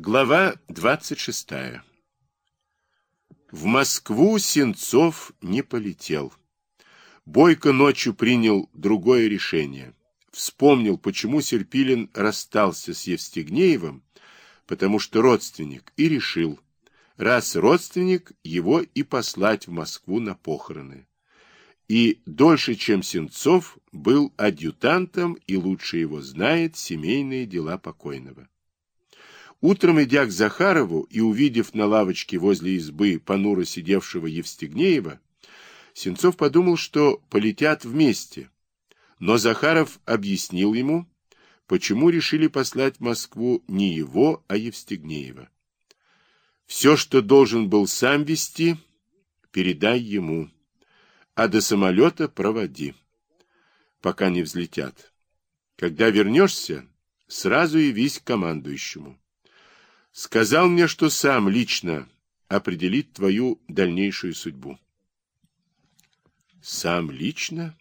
Глава 26. В Москву Сенцов не полетел. Бойко ночью принял другое решение. Вспомнил, почему Серпилин расстался с Евстигнеевым, потому что родственник, и решил, раз родственник, его и послать в Москву на похороны. И дольше, чем Сенцов, был адъютантом и лучше его знает семейные дела покойного. Утром, идя к Захарову и увидев на лавочке возле избы понуро сидевшего Евстигнеева, Сенцов подумал, что полетят вместе. Но Захаров объяснил ему, почему решили послать в Москву не его, а Евстигнеева. Все, что должен был сам вести, передай ему, а до самолета проводи, пока не взлетят. Когда вернешься, сразу явись к командующему. Сказал мне, что сам лично определит твою дальнейшую судьбу. Сам лично?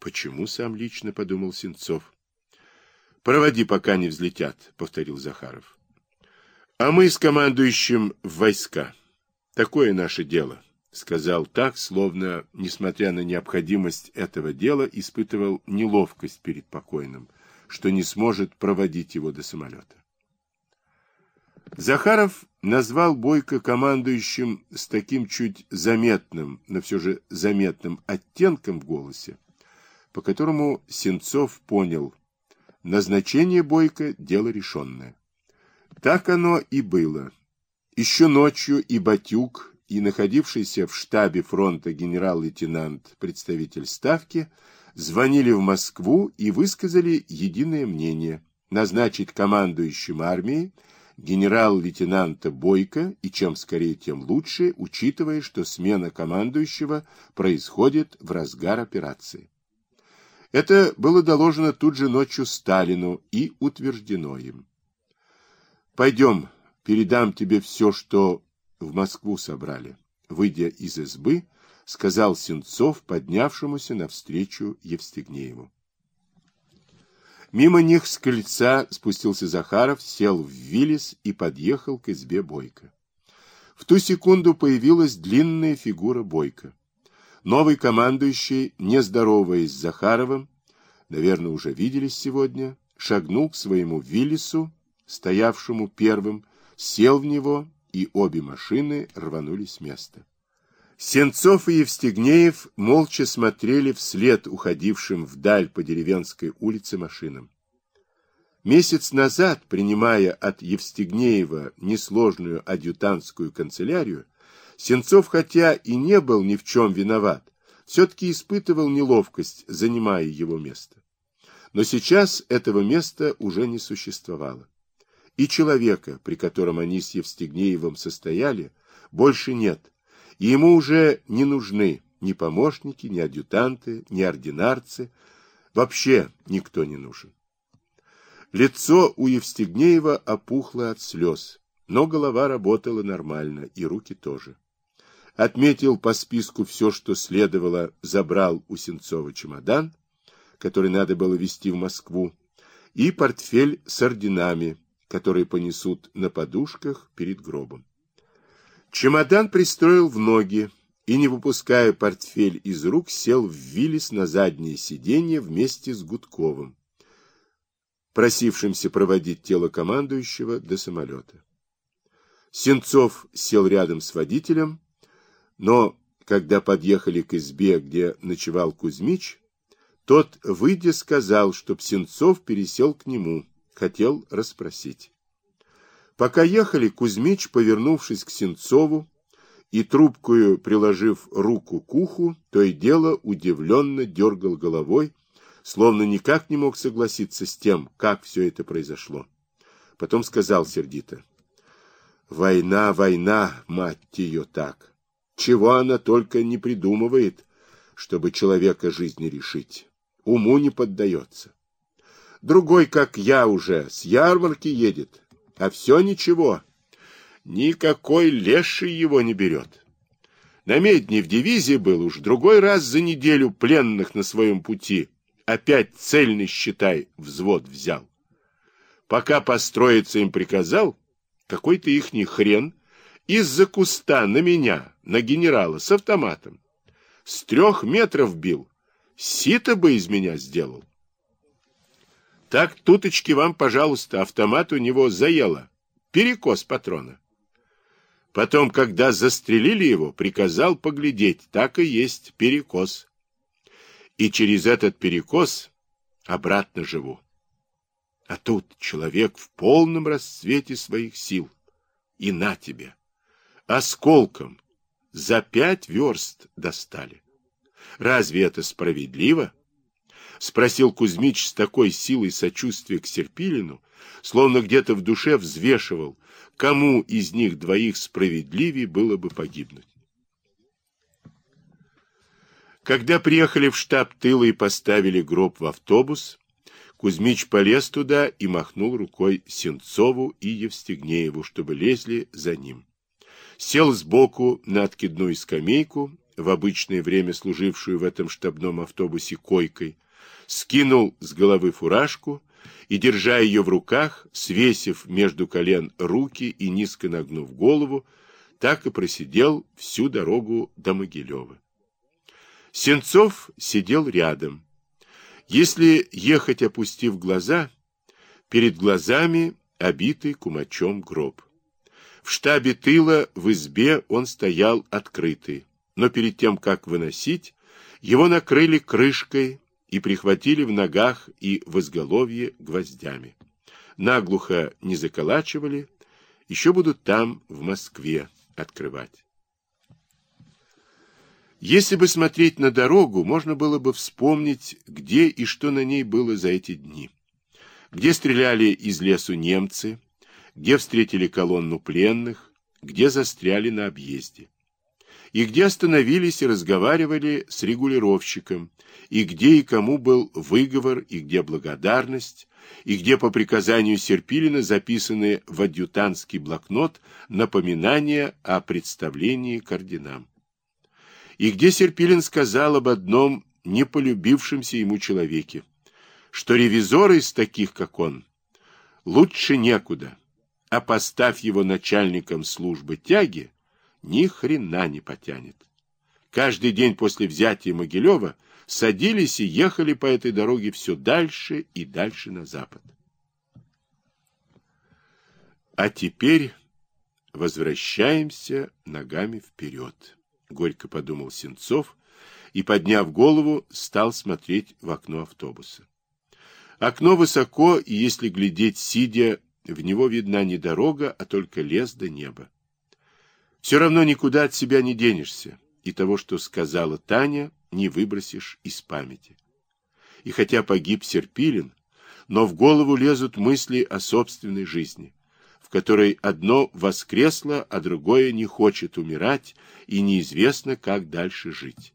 Почему сам лично, подумал Сенцов. Проводи, пока не взлетят, повторил Захаров. А мы с командующим в войска. Такое наше дело, сказал так, словно, несмотря на необходимость этого дела, испытывал неловкость перед покойным, что не сможет проводить его до самолета. Захаров назвал Бойко командующим с таким чуть заметным, но все же заметным оттенком в голосе, по которому Сенцов понял, назначение Бойко – дело решенное. Так оно и было. Еще ночью и Батюк, и находившийся в штабе фронта генерал-лейтенант, представитель Ставки, звонили в Москву и высказали единое мнение – назначить командующим армией генерал-лейтенанта Бойко, и чем скорее, тем лучше, учитывая, что смена командующего происходит в разгар операции. Это было доложено тут же ночью Сталину и утверждено им. «Пойдем, передам тебе все, что в Москву собрали», выйдя из избы, сказал Сенцов, поднявшемуся навстречу Евстигнееву. Мимо них с крыльца спустился Захаров, сел в Виллис и подъехал к избе Бойко. В ту секунду появилась длинная фигура Бойко. Новый командующий, не здороваясь с Захаровым, наверное, уже виделись сегодня, шагнул к своему Виллису, стоявшему первым, сел в него, и обе машины рванулись с места. Сенцов и Евстигнеев молча смотрели вслед уходившим вдаль по деревенской улице машинам. Месяц назад, принимая от Евстигнеева несложную адъютантскую канцелярию, Сенцов, хотя и не был ни в чем виноват, все-таки испытывал неловкость, занимая его место. Но сейчас этого места уже не существовало. И человека, при котором они с Евстигнеевым состояли, больше нет – ему уже не нужны ни помощники, ни адъютанты, ни ординарцы, вообще никто не нужен. Лицо у Евстигнеева опухло от слез, но голова работала нормально, и руки тоже. Отметил по списку все, что следовало, забрал у Сенцова чемодан, который надо было везти в Москву, и портфель с орденами, которые понесут на подушках перед гробом. Чемодан пристроил в ноги и, не выпуская портфель из рук, сел в Виллис на заднее сиденье вместе с Гудковым, просившимся проводить тело командующего до самолета. Сенцов сел рядом с водителем, но, когда подъехали к избе, где ночевал Кузьмич, тот, выйдя, сказал, чтоб Сенцов пересел к нему, хотел расспросить. Пока ехали, Кузьмич, повернувшись к Сенцову и трубкою приложив руку к уху, то и дело удивленно дергал головой, словно никак не мог согласиться с тем, как все это произошло. Потом сказал сердито. «Война, война, мать ее так! Чего она только не придумывает, чтобы человека жизни решить? Уму не поддается. Другой, как я уже, с ярмарки едет, а все ничего. Никакой леший его не берет. На медне в дивизии был уж другой раз за неделю пленных на своем пути. Опять цельный, считай, взвод взял. Пока построиться им приказал, какой-то ихний хрен из-за куста на меня, на генерала, с автоматом. С трех метров бил. Сито бы из меня сделал. Так, туточки вам, пожалуйста, автомат у него заело. Перекос патрона. Потом, когда застрелили его, приказал поглядеть. Так и есть перекос. И через этот перекос обратно живу. А тут человек в полном расцвете своих сил. И на тебе. Осколком за пять верст достали. Разве это справедливо? Спросил Кузьмич с такой силой сочувствия к Серпилину, словно где-то в душе взвешивал, кому из них двоих справедливее было бы погибнуть. Когда приехали в штаб тыла и поставили гроб в автобус, Кузьмич полез туда и махнул рукой Сенцову и Евстигнееву, чтобы лезли за ним. Сел сбоку на откидную скамейку, в обычное время служившую в этом штабном автобусе койкой, скинул с головы фуражку и, держа ее в руках, свесив между колен руки и низко нагнув голову, так и просидел всю дорогу до Могилева. Сенцов сидел рядом, если ехать, опустив глаза, перед глазами обитый кумачом гроб. В штабе тыла в избе он стоял открытый, но перед тем, как выносить, его накрыли крышкой и прихватили в ногах и в изголовье гвоздями. Наглухо не заколачивали, еще будут там, в Москве, открывать. Если бы смотреть на дорогу, можно было бы вспомнить, где и что на ней было за эти дни. Где стреляли из лесу немцы, где встретили колонну пленных, где застряли на объезде. И где остановились и разговаривали с регулировщиком, и где и кому был выговор, и где благодарность, и где по приказанию Серпилина записаны в адъютантский блокнот напоминания о представлении к орденам и где Серпилин сказал об одном неполюбившемся ему человеке, что ревизоры из таких, как он, лучше некуда, а поставь его начальником службы тяги, ни хрена не потянет. Каждый день после взятия Могилева садились и ехали по этой дороге все дальше и дальше на запад. А теперь возвращаемся ногами вперед. — горько подумал Сенцов и, подняв голову, стал смотреть в окно автобуса. Окно высоко, и если глядеть сидя, в него видна не дорога, а только лес до неба. Все равно никуда от себя не денешься, и того, что сказала Таня, не выбросишь из памяти. И хотя погиб Серпилин, но в голову лезут мысли о собственной жизни в которой одно воскресло, а другое не хочет умирать, и неизвестно, как дальше жить.